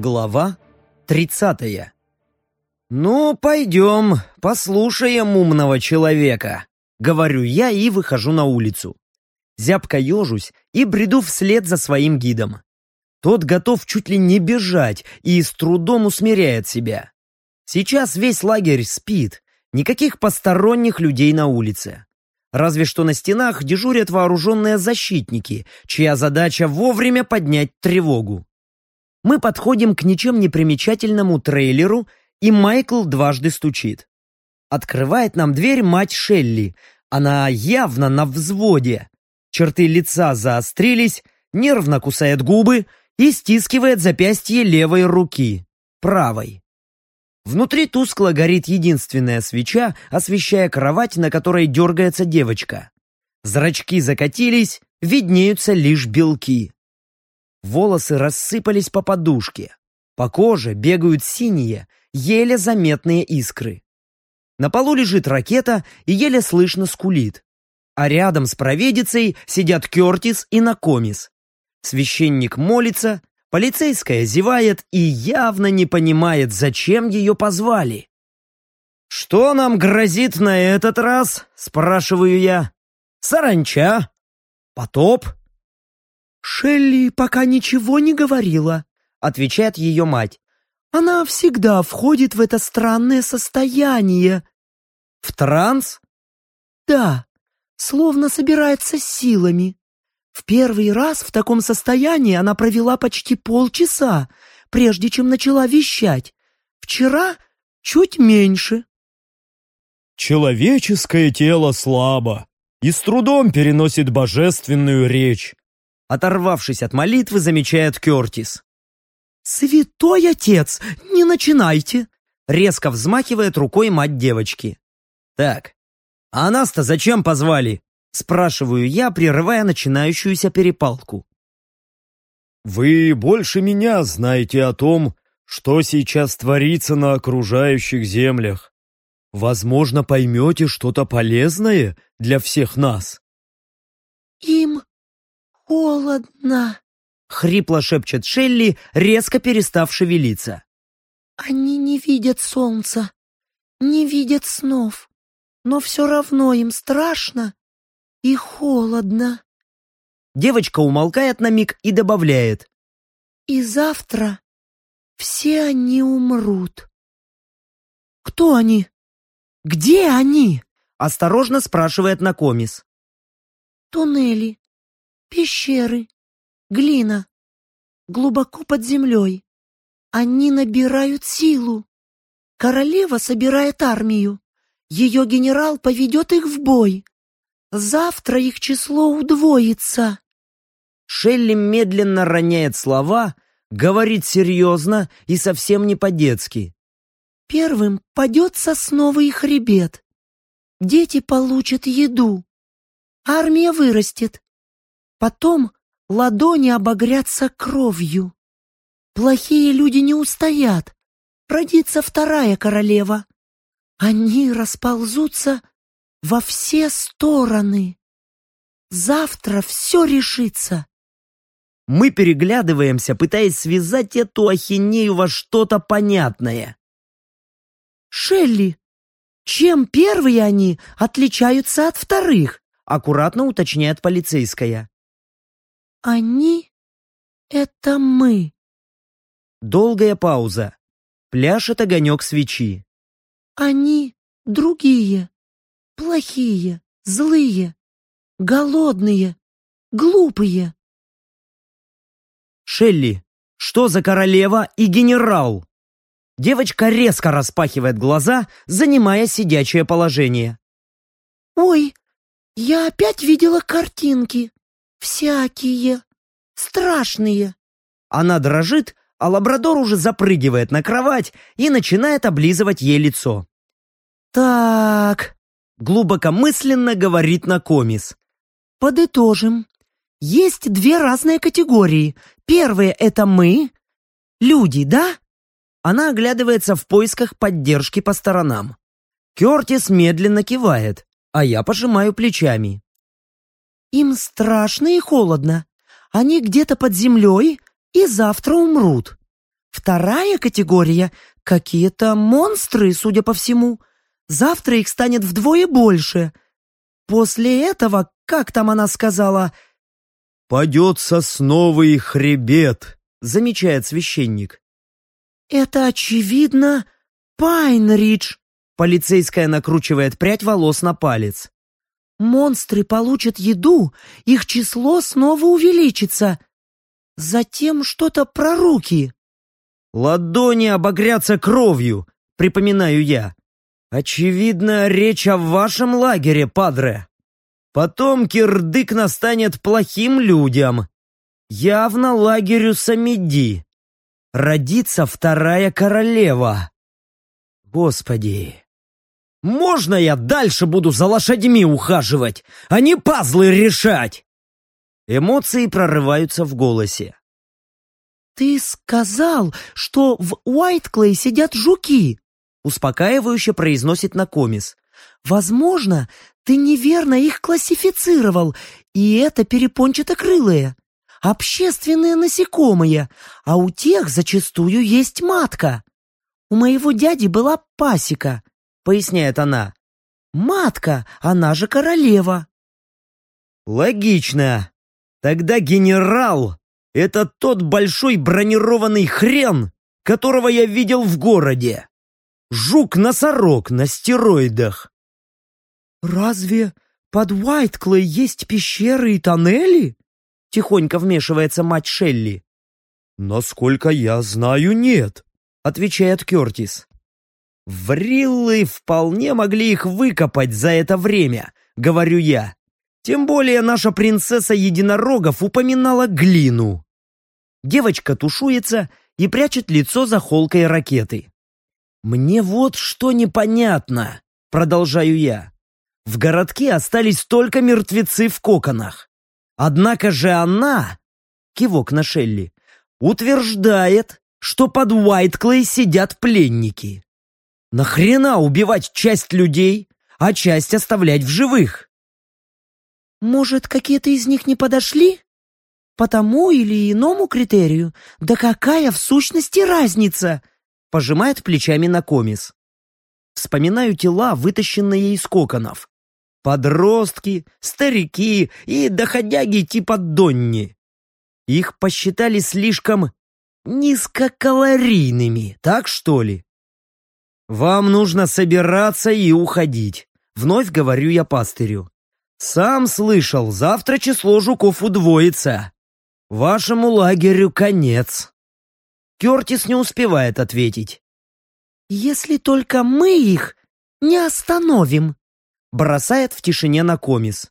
Глава тридцатая «Ну, пойдем, послушаем умного человека», — говорю я и выхожу на улицу. Зябко ежусь и бреду вслед за своим гидом. Тот готов чуть ли не бежать и с трудом усмиряет себя. Сейчас весь лагерь спит, никаких посторонних людей на улице. Разве что на стенах дежурят вооруженные защитники, чья задача вовремя поднять тревогу. Мы подходим к ничем не примечательному трейлеру, и Майкл дважды стучит. Открывает нам дверь мать Шелли. Она явно на взводе. Черты лица заострились, нервно кусает губы и стискивает запястье левой руки, правой. Внутри тускло горит единственная свеча, освещая кровать, на которой дергается девочка. Зрачки закатились, виднеются лишь белки. Волосы рассыпались по подушке. По коже бегают синие, еле заметные искры. На полу лежит ракета и еле слышно скулит. А рядом с провидицей сидят Кертис и Накомис. Священник молится, Полицейская зевает и явно не понимает, зачем ее позвали. «Что нам грозит на этот раз?» — спрашиваю я. «Саранча? Потоп?» «Шелли пока ничего не говорила», — отвечает ее мать. «Она всегда входит в это странное состояние». «В транс?» «Да, словно собирается силами. В первый раз в таком состоянии она провела почти полчаса, прежде чем начала вещать. Вчера чуть меньше. Человеческое тело слабо и с трудом переносит божественную речь. Оторвавшись от молитвы, замечает Кертис. «Святой отец, не начинайте!» Резко взмахивает рукой мать девочки. «Так, а нас-то зачем позвали?» Спрашиваю я, прерывая начинающуюся перепалку. «Вы больше меня знаете о том, что сейчас творится на окружающих землях. Возможно, поймете что-то полезное для всех нас». «Им холодно», — хрипло шепчет Шелли, резко перестав шевелиться. «Они не видят солнца, не видят снов, но все равно им страшно и холодно. Девочка умолкает на миг и добавляет. И завтра все они умрут. Кто они? Где они? Осторожно спрашивает Накомис. Туннели, пещеры, глина, глубоко под землей. Они набирают силу. Королева собирает армию. Ее генерал поведет их в бой. Завтра их число удвоится. Шелли медленно роняет слова, говорит серьезно и совсем не по-детски. Первым падет сосновый хребет. Дети получат еду. Армия вырастет. Потом ладони обогрятся кровью. Плохие люди не устоят. Родится вторая королева. Они расползутся во все стороны. Завтра все решится. Мы переглядываемся, пытаясь связать эту ахинею во что-то понятное. «Шелли, чем первые они отличаются от вторых?» аккуратно уточняет полицейская. «Они — это мы». Долгая пауза. Пляшет огонек свечи. «Они другие плохие, злые, голодные, глупые. Шелли, что за королева и генерал? Девочка резко распахивает глаза, занимая сидячее положение. Ой, я опять видела картинки. Всякие. Страшные. Она дрожит, а лабрадор уже запрыгивает на кровать и начинает облизывать ей лицо. «Так, глубокомысленно говорит Накомис. Подытожим. Есть две разные категории. Первая — это мы, люди, да? Она оглядывается в поисках поддержки по сторонам. Кертис медленно кивает, а я пожимаю плечами. Им страшно и холодно. Они где-то под землей и завтра умрут. Вторая категория — какие-то монстры, судя по всему. Завтра их станет вдвое больше. После этого, как там она сказала... «Падет сосновый хребет», — замечает священник. «Это, очевидно, Пайнридж», — полицейская накручивает прядь волос на палец. «Монстры получат еду, их число снова увеличится. Затем что-то про руки». «Ладони обогрятся кровью», — припоминаю я. «Очевидно, речь о вашем лагере, падре. Потом кирдык настанет плохим людям. Явно лагерю Самиди. Родится вторая королева. Господи, можно я дальше буду за лошадьми ухаживать, а не пазлы решать?» Эмоции прорываются в голосе. «Ты сказал, что в Уайтклей сидят жуки!» Успокаивающе произносит Накомис. «Возможно, ты неверно их классифицировал, и это перепончатокрылые. Общественные насекомые, а у тех зачастую есть матка. У моего дяди была пасека», — поясняет она. «Матка, она же королева». «Логично. Тогда генерал это тот большой бронированный хрен, которого я видел в городе. Жук-носорог на стероидах. «Разве под Уайтклей есть пещеры и тоннели?» Тихонько вмешивается мать Шелли. «Насколько я знаю, нет», — отвечает Кертис. «Вриллы вполне могли их выкопать за это время», — говорю я. Тем более наша принцесса единорогов упоминала глину. Девочка тушуется и прячет лицо за холкой ракеты. «Мне вот что непонятно», — продолжаю я. В городке остались только мертвецы в коконах. Однако же она, кивок на Шелли, утверждает, что под Уайтклей сидят пленники. Нахрена убивать часть людей, а часть оставлять в живых? Может, какие-то из них не подошли? По тому или иному критерию? Да какая в сущности разница? Пожимает плечами на комис. Вспоминаю тела, вытащенные из коконов. Подростки, старики и доходяги типа Донни. Их посчитали слишком низкокалорийными, так что ли? Вам нужно собираться и уходить. Вновь говорю я пастырю. Сам слышал, завтра число жуков удвоится. Вашему лагерю конец. Кертис не успевает ответить. «Если только мы их не остановим», — бросает в тишине на комис.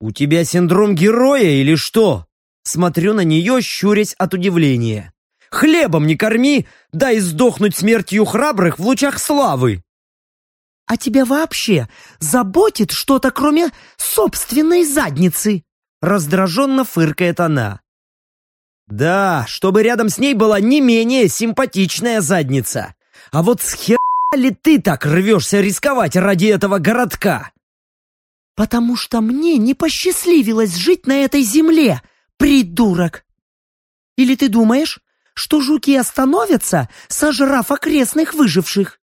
«У тебя синдром героя или что?» Смотрю на нее, щурясь от удивления. «Хлебом не корми, дай сдохнуть смертью храбрых в лучах славы!» А тебя вообще заботит что-то, кроме собственной задницы?» Раздраженно фыркает она. «Да, чтобы рядом с ней была не менее симпатичная задница. А вот с хер ли ты так рвешься рисковать ради этого городка?» «Потому что мне не посчастливилось жить на этой земле, придурок! Или ты думаешь, что жуки остановятся, сожрав окрестных выживших?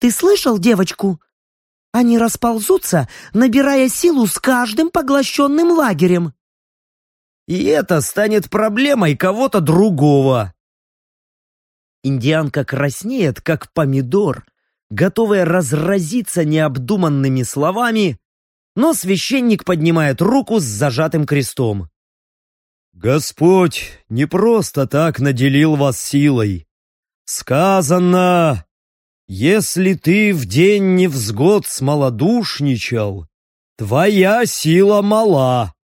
Ты слышал девочку? Они расползутся, набирая силу с каждым поглощенным лагерем. И это станет проблемой кого-то другого. Индианка краснеет, как помидор, готовая разразиться необдуманными словами, но священник поднимает руку с зажатым крестом. «Господь не просто так наделил вас силой. Сказано, если ты в день невзгод смолодушничал, твоя сила мала.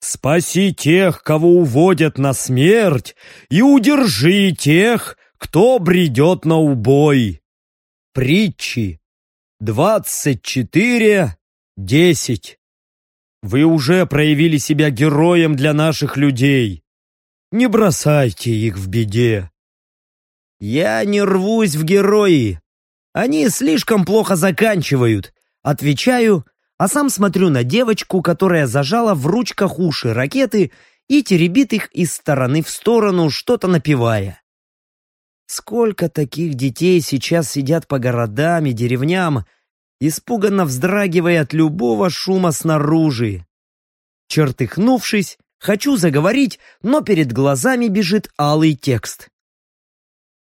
Спаси тех, кого уводят на смерть, и удержи тех, кто бредет на убой. Притчи. Двадцать четыре, десять. Вы уже проявили себя героем для наших людей. Не бросайте их в беде. Я не рвусь в герои. Они слишком плохо заканчивают. Отвечаю, а сам смотрю на девочку, которая зажала в ручках уши ракеты и теребит их из стороны в сторону, что-то напевая. Сколько таких детей сейчас сидят по городам и деревням, испуганно вздрагивая от любого шума снаружи. Чертыхнувшись, хочу заговорить, но перед глазами бежит алый текст.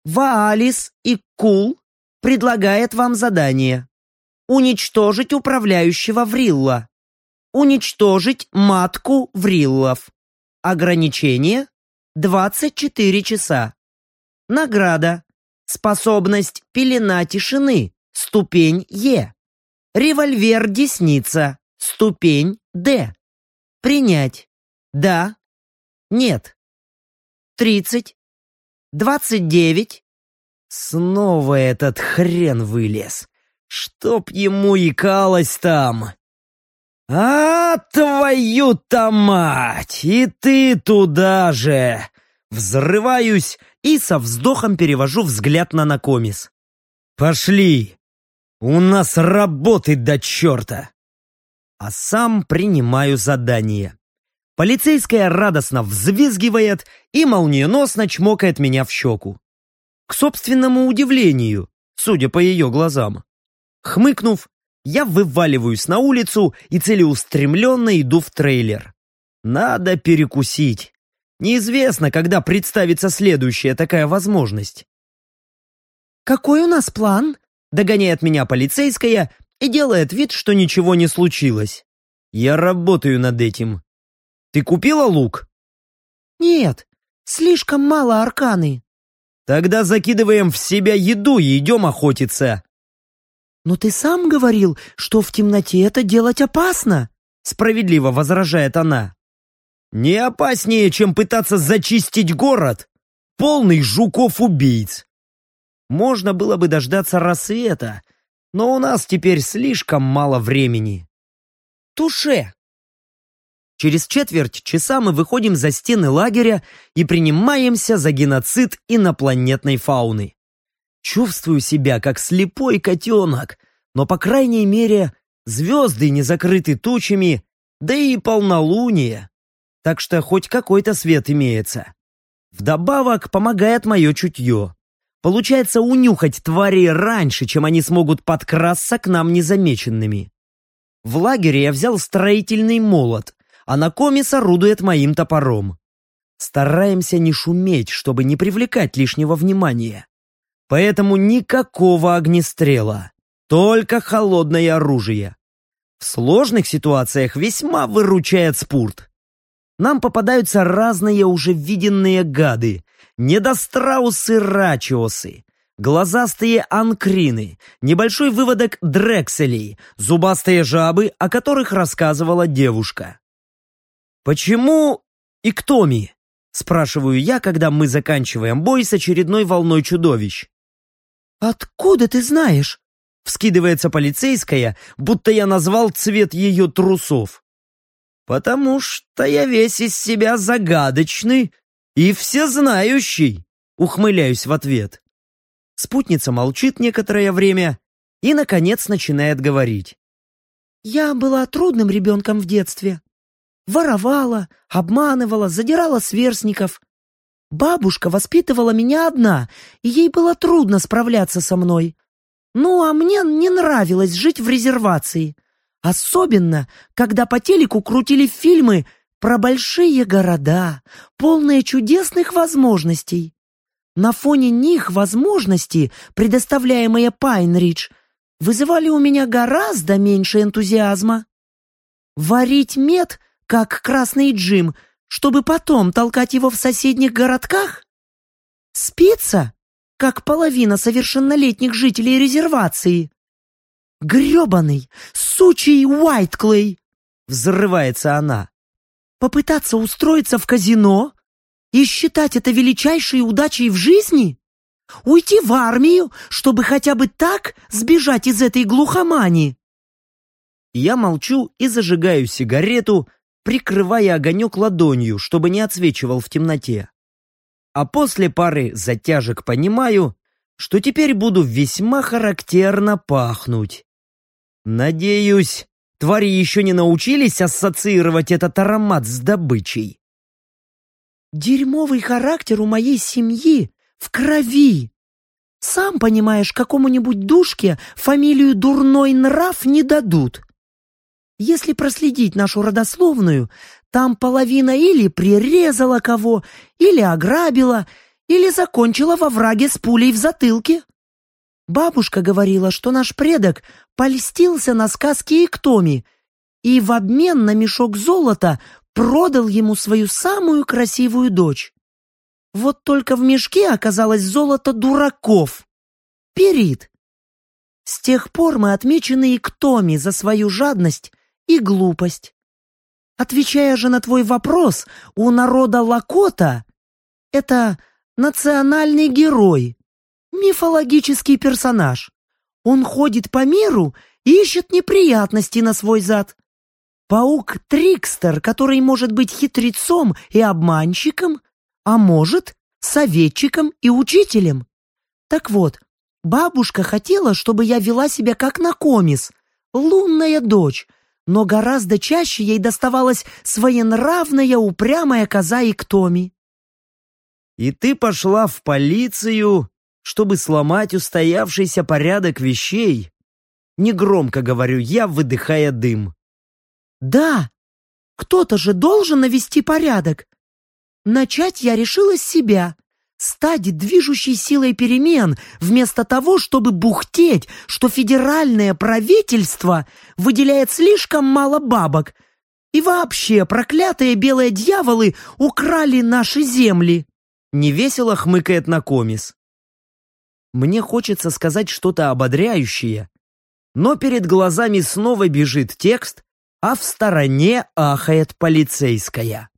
Ваалис и Кул предлагает вам задание. Уничтожить управляющего Врилла. Уничтожить матку Вриллов. Ограничение 24 часа. Награда. Способность пелена тишины. Ступень Е. Револьвер Десница. Ступень Д. Принять. Да. Нет. Тридцать. Двадцать девять. Снова этот хрен вылез. Чтоб ему икалось там. А, твою-то мать! И ты туда же! Взрываюсь и со вздохом перевожу взгляд на Накомис. «Пошли! У нас работы до черта!» А сам принимаю задание. Полицейская радостно взвизгивает и молниеносно чмокает меня в щеку. К собственному удивлению, судя по ее глазам. Хмыкнув, я вываливаюсь на улицу и целеустремленно иду в трейлер. Надо перекусить. Неизвестно, когда представится следующая такая возможность. «Какой у нас план?» — догоняет меня полицейская и делает вид, что ничего не случилось. Я работаю над этим. Ты купила лук? Нет, слишком мало арканы. Тогда закидываем в себя еду и идем охотиться. Но ты сам говорил, что в темноте это делать опасно, справедливо возражает она. Не опаснее, чем пытаться зачистить город, полный жуков-убийц. Можно было бы дождаться рассвета, но у нас теперь слишком мало времени. Туше! Через четверть часа мы выходим за стены лагеря и принимаемся за геноцид инопланетной фауны. Чувствую себя как слепой котенок, но, по крайней мере, звезды не закрыты тучами, да и полнолуние так что хоть какой-то свет имеется. Вдобавок помогает мое чутье. Получается унюхать твари раньше, чем они смогут подкрасться к нам незамеченными. В лагере я взял строительный молот, а на комис орудует моим топором. Стараемся не шуметь, чтобы не привлекать лишнего внимания. Поэтому никакого огнестрела, только холодное оружие. В сложных ситуациях весьма выручает спорт нам попадаются разные уже виденные гады. Недостраусы-рачиосы, глазастые анкрины, небольшой выводок дрекселей, зубастые жабы, о которых рассказывала девушка. «Почему и кто ми?» — спрашиваю я, когда мы заканчиваем бой с очередной волной чудовищ. «Откуда ты знаешь?» — вскидывается полицейская, будто я назвал цвет ее трусов. «Потому что я весь из себя загадочный и всезнающий», ухмыляюсь в ответ. Спутница молчит некоторое время и, наконец, начинает говорить. «Я была трудным ребенком в детстве. Воровала, обманывала, задирала сверстников. Бабушка воспитывала меня одна, и ей было трудно справляться со мной. Ну, а мне не нравилось жить в резервации. Особенно, когда по телеку крутили фильмы про большие города, полные чудесных возможностей. На фоне них возможности, предоставляемые Пайнридж, вызывали у меня гораздо меньше энтузиазма. Варить мед, как красный Джим, чтобы потом толкать его в соседних городках? Спиться, как половина совершеннолетних жителей резервации? грёбаный, сучий Уайтклей!» Взрывается она. «Попытаться устроиться в казино и считать это величайшей удачей в жизни? Уйти в армию, чтобы хотя бы так сбежать из этой глухомани?» Я молчу и зажигаю сигарету, прикрывая огонек ладонью, чтобы не отсвечивал в темноте. А после пары затяжек понимаю, что теперь буду весьма характерно пахнуть. Надеюсь, твари еще не научились ассоциировать этот аромат с добычей. Дерьмовый характер у моей семьи в крови. Сам понимаешь, какому-нибудь душке фамилию «Дурной нрав» не дадут. Если проследить нашу родословную, там половина или прирезала кого, или ограбила, или закончила во враге с пулей в затылке. Бабушка говорила, что наш предок польстился на сказки Иктоми и в обмен на мешок золота продал ему свою самую красивую дочь. Вот только в мешке оказалось золото дураков. Перит. С тех пор мы отмечены Иктоми за свою жадность и глупость. Отвечая же на твой вопрос, у народа Лакота это национальный герой, мифологический персонаж. Он ходит по миру и ищет неприятности на свой зад. Паук-трикстер, который может быть хитрецом и обманщиком, а может, советчиком и учителем. Так вот, бабушка хотела, чтобы я вела себя как Накомис, лунная дочь, но гораздо чаще ей доставалась своенравная упрямая коза Иктоми. «И ты пошла в полицию, чтобы сломать устоявшийся порядок вещей?» Негромко говорю я, выдыхая дым. «Да, кто-то же должен навести порядок. Начать я решила с себя, стать движущей силой перемен, вместо того, чтобы бухтеть, что федеральное правительство выделяет слишком мало бабок. И вообще, проклятые белые дьяволы украли наши земли. Невесело хмыкает Накомис. Мне хочется сказать что-то ободряющее, но перед глазами снова бежит текст, а в стороне ахает полицейская.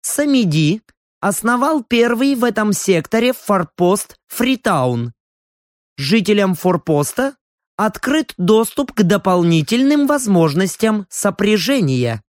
Самиди основал первый в этом секторе форпост Фритаун. Жителям форпоста открыт доступ к дополнительным возможностям сопряжения.